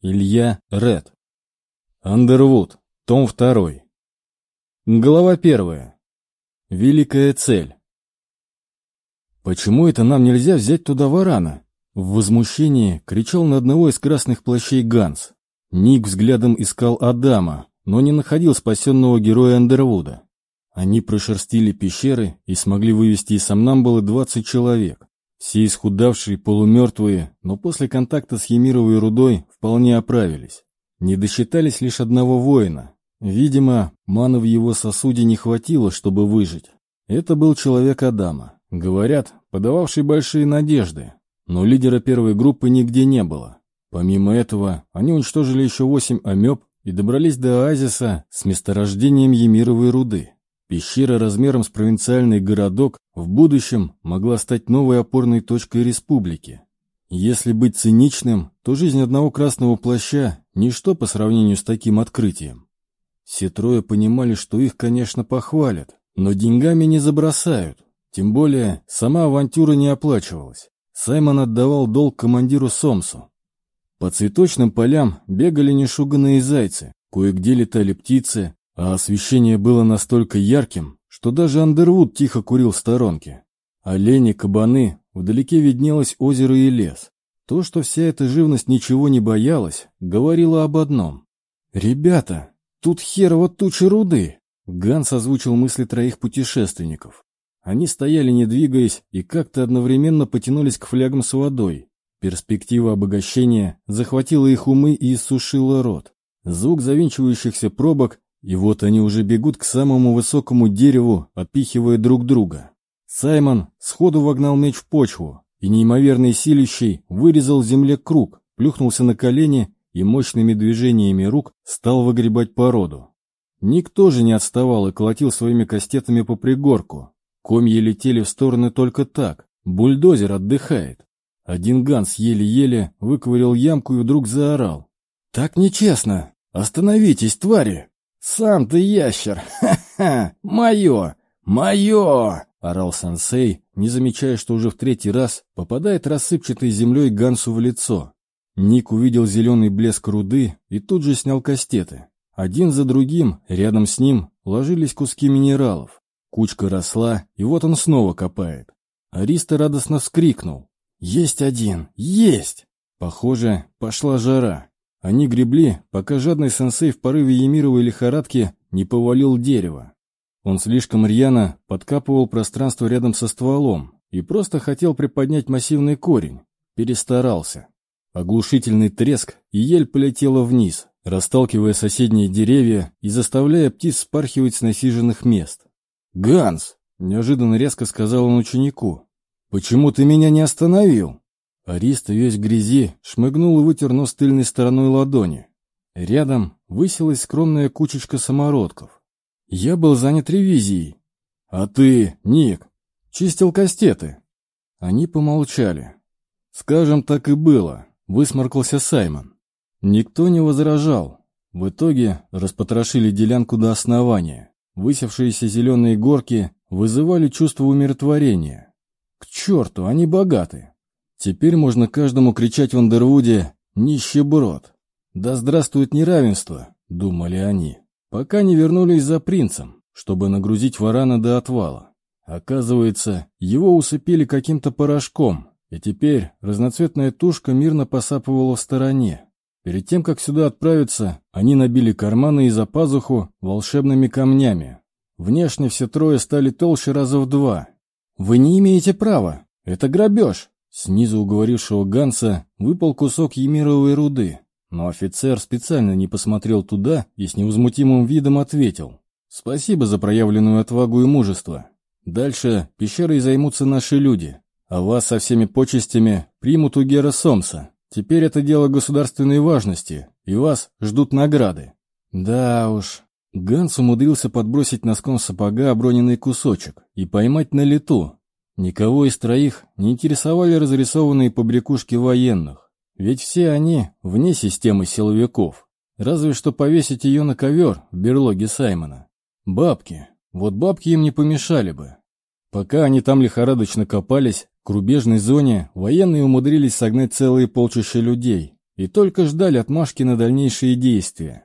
Илья Ред. Андервуд. Том 2. Глава 1. Великая цель. «Почему это нам нельзя взять туда варана?» В возмущении кричал на одного из красных плащей Ганс. Ник взглядом искал Адама, но не находил спасенного героя Андервуда. Они прошерстили пещеры и смогли вывести из Самнамбулы 20 человек. Все исхудавшие, полумертвые, но после контакта с Емировой рудой вполне оправились. Не досчитались лишь одного воина. Видимо, маны в его сосуде не хватило, чтобы выжить. Это был человек Адама. Говорят, подававший большие надежды. Но лидера первой группы нигде не было. Помимо этого, они уничтожили еще восемь амеб и добрались до оазиса с месторождением Емировой руды. Пещера размером с провинциальный городок в будущем могла стать новой опорной точкой республики. Если быть циничным, то жизнь одного красного плаща – ничто по сравнению с таким открытием. Все трое понимали, что их, конечно, похвалят, но деньгами не забросают. Тем более, сама авантюра не оплачивалась. Саймон отдавал долг командиру Сомсу. По цветочным полям бегали нешуганные зайцы, кое-где летали птицы, а освещение было настолько ярким, что даже Андервуд тихо курил в сторонке. Олени, кабаны, вдалеке виднелось озеро и лес. То, что вся эта живность ничего не боялась, говорило об одном. «Ребята, тут херово туча руды!» Ганс озвучил мысли троих путешественников. Они стояли, не двигаясь, и как-то одновременно потянулись к флягам с водой. Перспектива обогащения захватила их умы и иссушила рот. Звук завинчивающихся пробок и вот они уже бегут к самому высокому дереву, отпихивая друг друга. Саймон сходу вогнал меч в почву, и неимоверный силищей вырезал земле круг, плюхнулся на колени и мощными движениями рук стал выгребать породу. Ник тоже не отставал и колотил своими кастетами по пригорку. Комья летели в стороны только так, бульдозер отдыхает. Один Ганс еле-еле выковырял ямку и вдруг заорал. «Так нечестно! Остановитесь, твари!» «Сам ты ящер! Ха-ха! Мое! Мое!» — орал сенсей, не замечая, что уже в третий раз попадает рассыпчатой землей Гансу в лицо. Ник увидел зеленый блеск руды и тут же снял кастеты. Один за другим, рядом с ним, ложились куски минералов. Кучка росла, и вот он снова копает. Ариста радостно вскрикнул. «Есть один! Есть!» Похоже, пошла жара. Они гребли, пока жадный сенсей в порыве емировой лихорадки не повалил дерево. Он слишком рьяно подкапывал пространство рядом со стволом и просто хотел приподнять массивный корень. Перестарался. Оглушительный треск, и ель полетела вниз, расталкивая соседние деревья и заставляя птиц спархивать с насиженных мест. «Ганс!» — неожиданно резко сказал он ученику. «Почему ты меня не остановил?» Арист весь в грязи шмыгнул и вытер нос тыльной стороной ладони. Рядом высилась скромная кучечка самородков. Я был занят ревизией. А ты, Ник, чистил кастеты. Они помолчали. Скажем, так и было, высморкался Саймон. Никто не возражал. В итоге распотрошили делянку до основания. Высевшиеся зеленые горки вызывали чувство умиротворения. К черту, они богаты. Теперь можно каждому кричать в Андервуде «Нищеброд!» «Да здравствует неравенство!» — думали они, пока не вернулись за принцем, чтобы нагрузить варана до отвала. Оказывается, его усыпили каким-то порошком, и теперь разноцветная тушка мирно посапывала в стороне. Перед тем, как сюда отправиться, они набили карманы и за пазуху волшебными камнями. Внешне все трое стали толще раза в два. «Вы не имеете права! Это грабеж!» Снизу уговорившего Ганса выпал кусок емировой руды, но офицер специально не посмотрел туда и с невозмутимым видом ответил. «Спасибо за проявленную отвагу и мужество. Дальше пещерой займутся наши люди, а вас со всеми почестями примут у Гера Сомса. Теперь это дело государственной важности, и вас ждут награды». «Да уж». Ганс умудрился подбросить носком сапога оброненный кусочек и поймать на лету, Никого из троих не интересовали разрисованные побрякушки военных, ведь все они вне системы силовиков. Разве что повесить ее на ковер в берлоге Саймона. Бабки. Вот бабки им не помешали бы. Пока они там лихорадочно копались, к рубежной зоне военные умудрились согнать целые полчища людей, и только ждали отмашки на дальнейшие действия.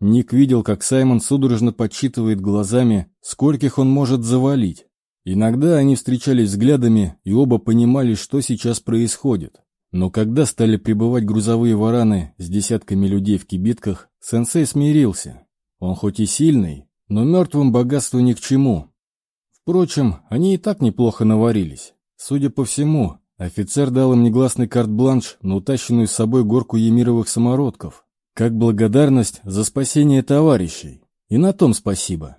Ник видел, как Саймон судорожно подсчитывает глазами, скольких он может завалить. Иногда они встречались взглядами и оба понимали, что сейчас происходит. Но когда стали прибывать грузовые вараны с десятками людей в кибитках, сенсей смирился. Он хоть и сильный, но мертвым богатству ни к чему. Впрочем, они и так неплохо наварились. Судя по всему, офицер дал им негласный карт-бланш на утащенную с собой горку емировых самородков, как благодарность за спасение товарищей. И на том спасибо.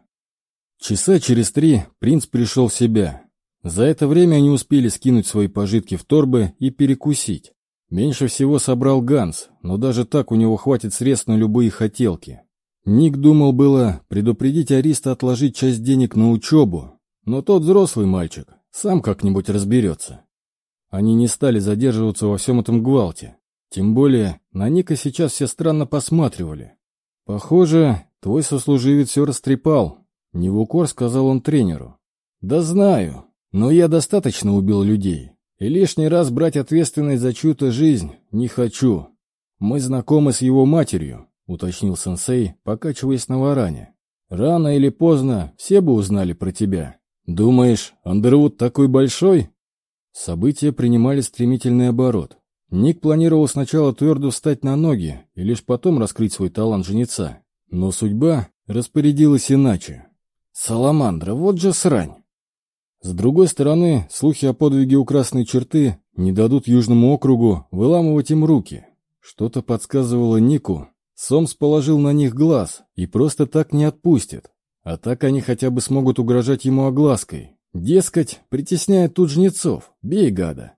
Часа через три принц пришел в себя. За это время они успели скинуть свои пожитки в торбы и перекусить. Меньше всего собрал Ганс, но даже так у него хватит средств на любые хотелки. Ник думал было предупредить Ариста отложить часть денег на учебу, но тот взрослый мальчик сам как-нибудь разберется. Они не стали задерживаться во всем этом гвалте. Тем более на Ника сейчас все странно посматривали. «Похоже, твой сослуживец все растрепал», — не в укор сказал он тренеру. «Да знаю, но я достаточно убил людей, и лишний раз брать ответственность за чью-то жизнь не хочу. Мы знакомы с его матерью, уточнил сенсей, покачиваясь на варане. Рано или поздно все бы узнали про тебя. Думаешь, Андервуд такой большой? События принимали стремительный оборот. Ник планировал сначала твердо встать на ноги и лишь потом раскрыть свой талант женица. Но судьба распорядилась иначе. Саламандра, вот же срань! С другой стороны, слухи о подвиге у Красной Черты не дадут Южному округу выламывать им руки. Что-то подсказывало Нику. Сомс положил на них глаз и просто так не отпустит. А так они хотя бы смогут угрожать ему оглаской. Дескать, притесняя тут жнецов, бей гада.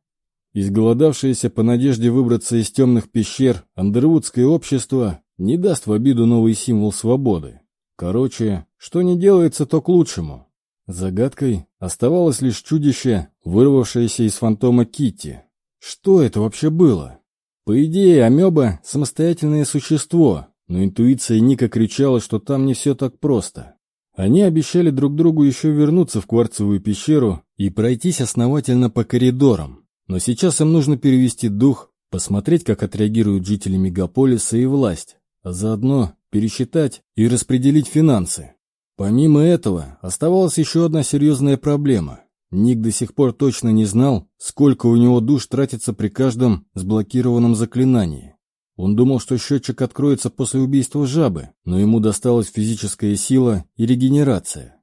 Изголодавшееся по надежде выбраться из темных пещер андервудское общество не даст в обиду новый символ свободы. Короче, что не делается, то к лучшему. Загадкой оставалось лишь чудище, вырвавшееся из фантома Китти. Что это вообще было? По идее, амеба — самостоятельное существо, но интуиция Ника кричала, что там не все так просто. Они обещали друг другу еще вернуться в кварцевую пещеру и пройтись основательно по коридорам. Но сейчас им нужно перевести дух, посмотреть, как отреагируют жители мегаполиса и власть, а заодно пересчитать и распределить финансы. Помимо этого, оставалась еще одна серьезная проблема. Ник до сих пор точно не знал, сколько у него душ тратится при каждом сблокированном заклинании. Он думал, что счетчик откроется после убийства жабы, но ему досталась физическая сила и регенерация.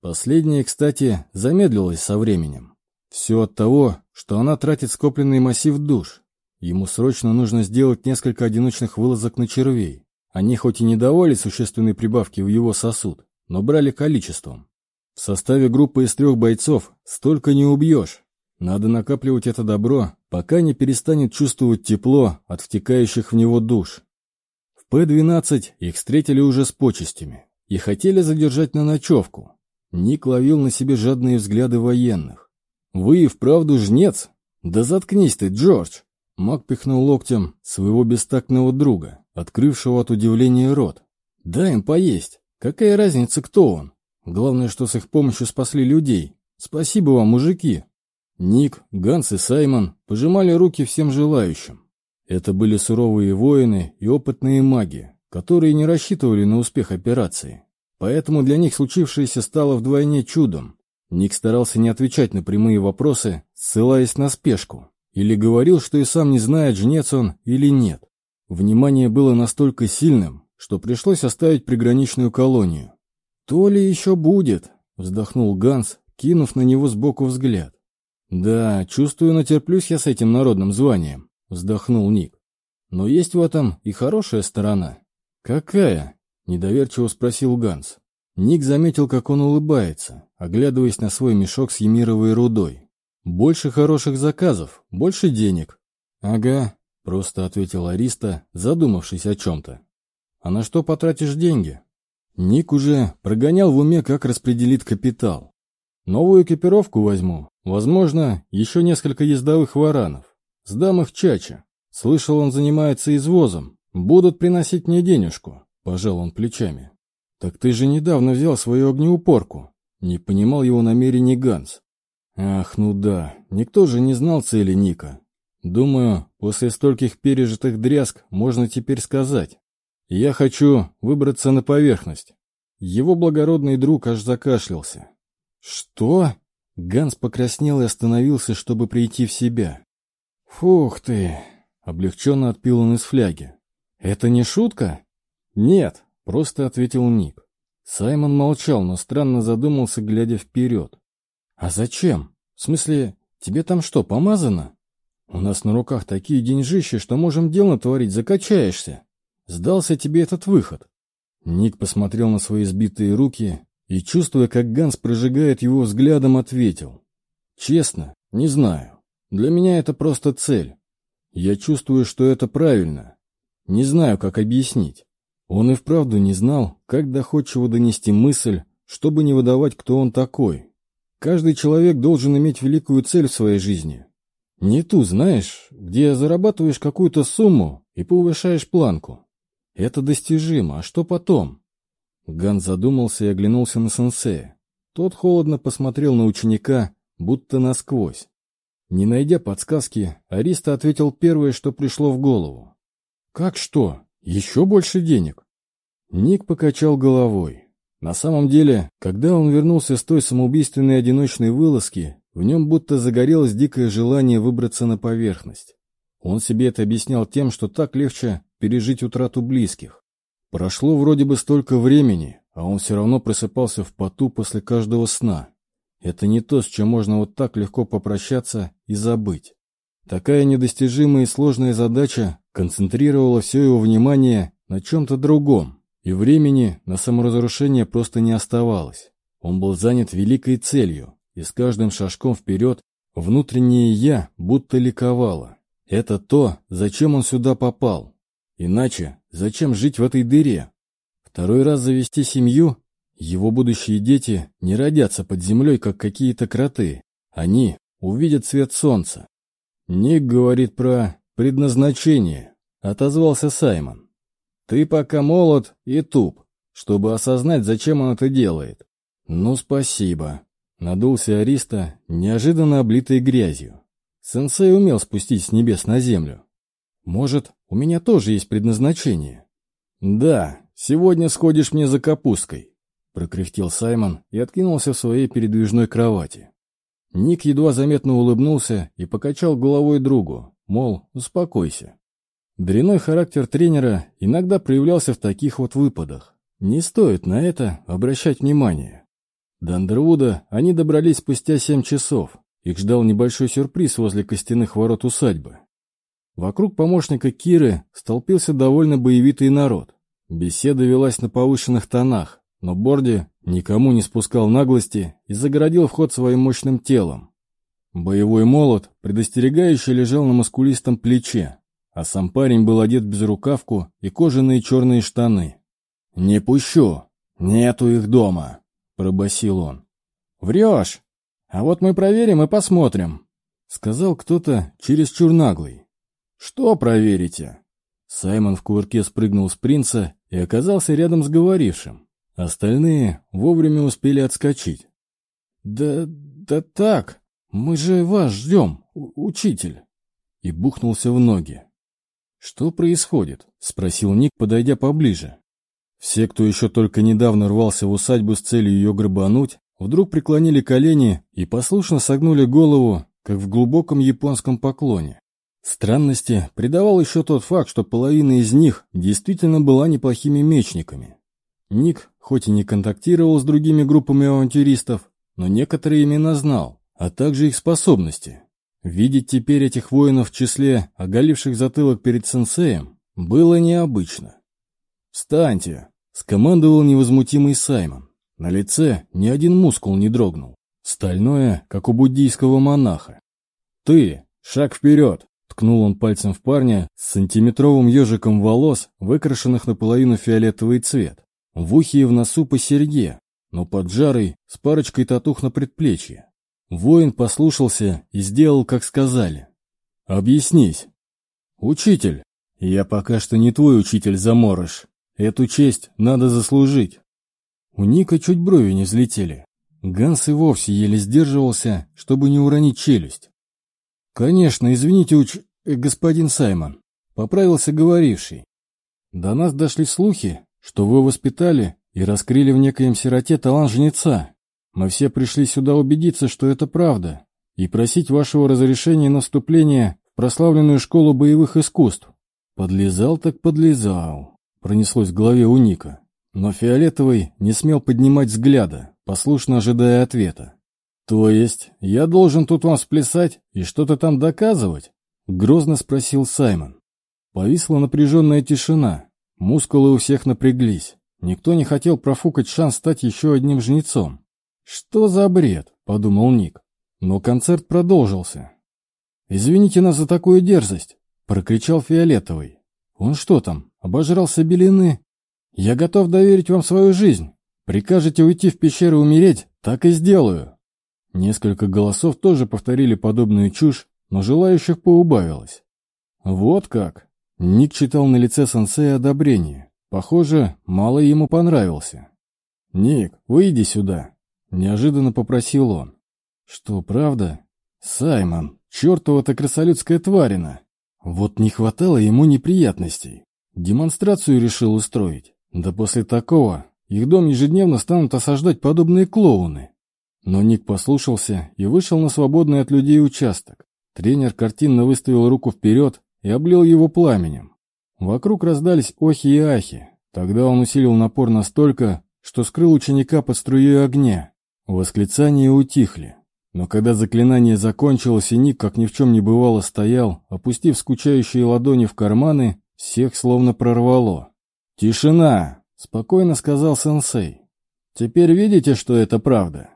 Последняя, кстати, замедлилась со временем. Все от того, что она тратит скопленный массив душ. Ему срочно нужно сделать несколько одиночных вылазок на червей. Они хоть и не давали существенной прибавки в его сосуд, но брали количеством. В составе группы из трех бойцов столько не убьешь. Надо накапливать это добро, пока не перестанет чувствовать тепло от втекающих в него душ. В П-12 их встретили уже с почестями и хотели задержать на ночевку. Ник ловил на себе жадные взгляды военных. «Вы и вправду жнец? Да заткнись ты, Джордж!» Мак пихнул локтем своего бестактного друга, открывшего от удивления рот. «Дай им поесть!» Какая разница, кто он? Главное, что с их помощью спасли людей. Спасибо вам, мужики. Ник, Ганс и Саймон пожимали руки всем желающим. Это были суровые воины и опытные маги, которые не рассчитывали на успех операции. Поэтому для них случившееся стало вдвойне чудом. Ник старался не отвечать на прямые вопросы, ссылаясь на спешку, или говорил, что и сам не знает, жнец он или нет. Внимание было настолько сильным, что пришлось оставить приграничную колонию. «То ли еще будет», — вздохнул Ганс, кинув на него сбоку взгляд. «Да, чувствую, натерплюсь я с этим народным званием», — вздохнул Ник. «Но есть в этом и хорошая сторона». «Какая?» — недоверчиво спросил Ганс. Ник заметил, как он улыбается, оглядываясь на свой мешок с емировой рудой. «Больше хороших заказов, больше денег». «Ага», — просто ответил Ариста, задумавшись о чем-то. А на что потратишь деньги? Ник уже прогонял в уме, как распределит капитал. Новую экипировку возьму. Возможно, еще несколько ездовых варанов. Сдам их Чача. Слышал, он занимается извозом. Будут приносить мне денежку. Пожал он плечами. Так ты же недавно взял свою огнеупорку. Не понимал его намерений Ганс. Ах, ну да, никто же не знал цели Ника. Думаю, после стольких пережитых дрязг можно теперь сказать. Я хочу выбраться на поверхность. Его благородный друг аж закашлялся. Что? Ганс покраснел и остановился, чтобы прийти в себя. Фух ты! Облегченно отпил он из фляги. Это не шутка? Нет, просто ответил Ник. Саймон молчал, но странно задумался, глядя вперед. А зачем? В смысле, тебе там что, помазано? У нас на руках такие деньжищи, что можем дело творить, закачаешься. Сдался тебе этот выход. Ник посмотрел на свои сбитые руки и, чувствуя, как Ганс прожигает его взглядом, ответил. Честно, не знаю. Для меня это просто цель. Я чувствую, что это правильно. Не знаю, как объяснить. Он и вправду не знал, как доходчиво донести мысль, чтобы не выдавать, кто он такой. Каждый человек должен иметь великую цель в своей жизни, не ту, знаешь, где зарабатываешь какую-то сумму и повышаешь планку. Это достижимо, а что потом? Ган задумался и оглянулся на сенсея. Тот холодно посмотрел на ученика, будто насквозь. Не найдя подсказки, Ариста ответил первое, что пришло в голову. «Как что? Еще больше денег?» Ник покачал головой. На самом деле, когда он вернулся с той самоубийственной одиночной вылазки, в нем будто загорелось дикое желание выбраться на поверхность. Он себе это объяснял тем, что так легче пережить утрату близких. Прошло вроде бы столько времени, а он все равно просыпался в поту после каждого сна. Это не то, с чем можно вот так легко попрощаться и забыть. Такая недостижимая и сложная задача концентрировала все его внимание на чем-то другом, и времени на саморазрушение просто не оставалось. Он был занят великой целью и с каждым шажком вперед внутреннее «я» будто ликовало. Это то, зачем он сюда попал. Иначе, зачем жить в этой дыре? Второй раз завести семью? Его будущие дети не родятся под землей, как какие-то кроты. Они увидят свет солнца. Ник говорит про предназначение, отозвался Саймон. Ты пока молод и туп, чтобы осознать, зачем он это делает. Ну, спасибо. Надулся Ариста, неожиданно облитый грязью. Сенсей умел спустить с небес на землю. Может, у меня тоже есть предназначение? Да, сегодня сходишь мне за капусткой, прокряхтел Саймон и откинулся в своей передвижной кровати. Ник едва заметно улыбнулся и покачал головой другу, мол, успокойся. Дряной характер тренера иногда проявлялся в таких вот выпадах. Не стоит на это обращать внимание. До Андервуда они добрались спустя семь часов. Их ждал небольшой сюрприз возле костяных ворот усадьбы. Вокруг помощника Киры столпился довольно боевитый народ. Беседа велась на повышенных тонах, но Борди никому не спускал наглости и загородил вход своим мощным телом. Боевой молот предостерегающе лежал на маскулистом плече, а сам парень был одет в безрукавку и кожаные черные штаны. «Не пущу! Нету их дома!» пробасил он. «Врешь! А вот мы проверим и посмотрим», — сказал кто-то чересчур наглый. «Что проверите?» Саймон в кувырке спрыгнул с принца и оказался рядом с говорившим. Остальные вовремя успели отскочить. «Да... да так, мы же вас ждем, учитель!» И бухнулся в ноги. «Что происходит?» — спросил Ник, подойдя поближе. Все, кто еще только недавно рвался в усадьбу с целью ее грабануть, вдруг преклонили колени и послушно согнули голову, как в глубоком японском поклоне. Странности придавал еще тот факт, что половина из них действительно была неплохими мечниками. Ник, хоть и не контактировал с другими группами авантюристов, но некоторые имена знал, а также их способности. Видеть теперь этих воинов в числе оголивших затылок перед сенсеем было необычно. «Встаньте!» — скомандовал невозмутимый Саймон. На лице ни один мускул не дрогнул. Стальное, как у буддийского монаха. «Ты! Шаг вперед!» — ткнул он пальцем в парня с сантиметровым ежиком волос, выкрашенных наполовину фиолетовый цвет. В ухе и в носу по серьге, но под жарой с парочкой татух на предплечье. Воин послушался и сделал, как сказали. «Объяснись». «Учитель, я пока что не твой учитель, заморыш. Эту честь надо заслужить. У Ника чуть брови не взлетели. Ганс и вовсе еле сдерживался, чтобы не уронить челюсть. «Конечно, извините, уч... э, господин Саймон», — поправился говоривший. «До нас дошли слухи, что вы воспитали и раскрыли в некоем сироте талант жнеца. Мы все пришли сюда убедиться, что это правда, и просить вашего разрешения на вступление в прославленную школу боевых искусств. Подлезал так подлезал, пронеслось в голове у Ника. Но Фиолетовый не смел поднимать взгляда, послушно ожидая ответа. «То есть я должен тут вам сплясать и что-то там доказывать?» — грозно спросил Саймон. Повисла напряженная тишина, мускулы у всех напряглись. Никто не хотел профукать шанс стать еще одним жнецом. «Что за бред?» — подумал Ник. Но концерт продолжился. «Извините нас за такую дерзость!» — прокричал Фиолетовый. «Он что там, обожрался белины? Я готов доверить вам свою жизнь. Прикажете уйти в пещеру умереть, так и сделаю». Несколько голосов тоже повторили подобную чушь, но желающих поубавилось. «Вот как!» Ник читал на лице сенсея одобрение. Похоже, мало ему понравился. «Ник, выйди сюда!» Неожиданно попросил он. «Что, правда?» «Саймон, чертова-то красолюдская тварина!» Вот не хватало ему неприятностей. Демонстрацию решил устроить. Да после такого их дом ежедневно станут осаждать подобные клоуны. Но Ник послушался и вышел на свободный от людей участок. Тренер картинно выставил руку вперед и облил его пламенем. Вокруг раздались охи и ахи. Тогда он усилил напор настолько, что скрыл ученика под струей огня. Восклицания утихли. Но когда заклинание закончилось и Ник, как ни в чем не бывало, стоял, опустив скучающие ладони в карманы, всех словно прорвало. «Тишина!» — спокойно сказал сенсей. «Теперь видите, что это правда?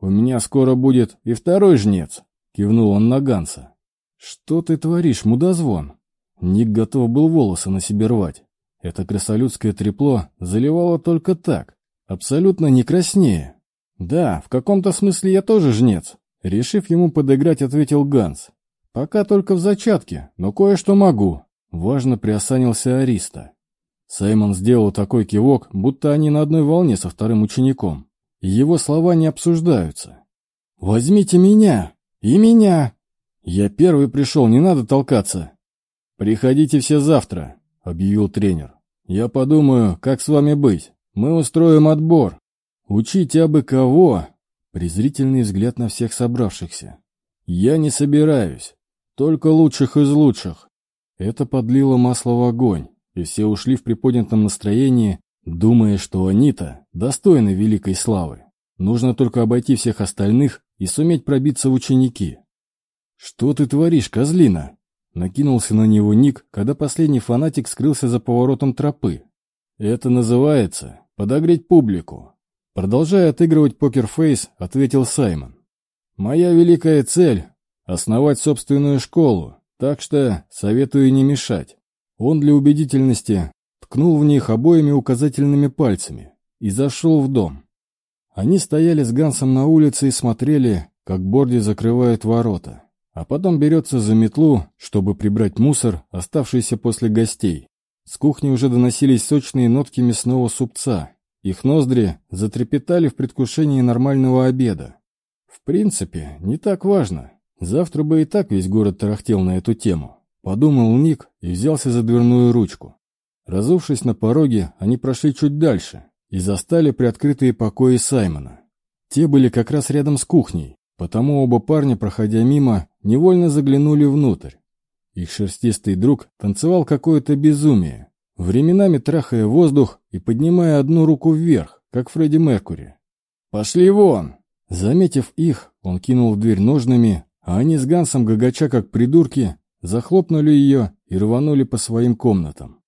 У меня скоро будет и второй жнец», — кивнул он на Ганса. «Что ты творишь, мудозвон?» Ник готов был волосы на себе рвать. Это красолюдское трепло заливало только так, абсолютно не краснее. «Да, в каком-то смысле я тоже жнец», — решив ему подыграть, ответил Ганс. «Пока только в зачатке, но кое-что могу», — важно приосанился Ариста. Саймон сделал такой кивок, будто они на одной волне со вторым учеником. Его слова не обсуждаются. «Возьмите меня! И меня!» «Я первый пришел, не надо толкаться!» «Приходите все завтра», — объявил тренер. «Я подумаю, как с вами быть. Мы устроим отбор. Учите абы кого?» Презрительный взгляд на всех собравшихся. «Я не собираюсь. Только лучших из лучших». Это подлило масло в огонь, и все ушли в приподнятом настроении, думая, что они-то достойны великой славы. Нужно только обойти всех остальных и суметь пробиться в ученики. «Что ты творишь, козлина?» Накинулся на него Ник, когда последний фанатик скрылся за поворотом тропы. «Это называется подогреть публику», Продолжая отыгрывать покерфейс, ответил Саймон. «Моя великая цель — основать собственную школу, так что советую не мешать». Он для убедительности ткнул в них обоими указательными пальцами и зашел в дом. Они стояли с Гансом на улице и смотрели, как Борди закрывает ворота, а потом берется за метлу, чтобы прибрать мусор, оставшийся после гостей. С кухни уже доносились сочные нотки мясного супца, их ноздри затрепетали в предвкушении нормального обеда. В принципе, не так важно. Завтра бы и так весь город тарахтел на эту тему. Подумал Ник и взялся за дверную ручку. Разувшись на пороге, они прошли чуть дальше и застали приоткрытые покои Саймона. Те были как раз рядом с кухней, потому оба парня, проходя мимо, невольно заглянули внутрь. Их шерстистый друг танцевал какое-то безумие, временами трахая воздух и поднимая одну руку вверх, как Фредди Меркури. «Пошли вон!» Заметив их, он кинул в дверь ножными, а они с Гансом, гагача как придурки, захлопнули ее и рванули по своим комнатам.